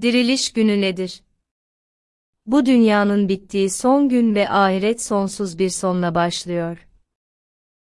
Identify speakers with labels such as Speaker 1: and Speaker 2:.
Speaker 1: Diriliş günü nedir? Bu dünyanın bittiği son gün ve ahiret sonsuz bir sonla başlıyor.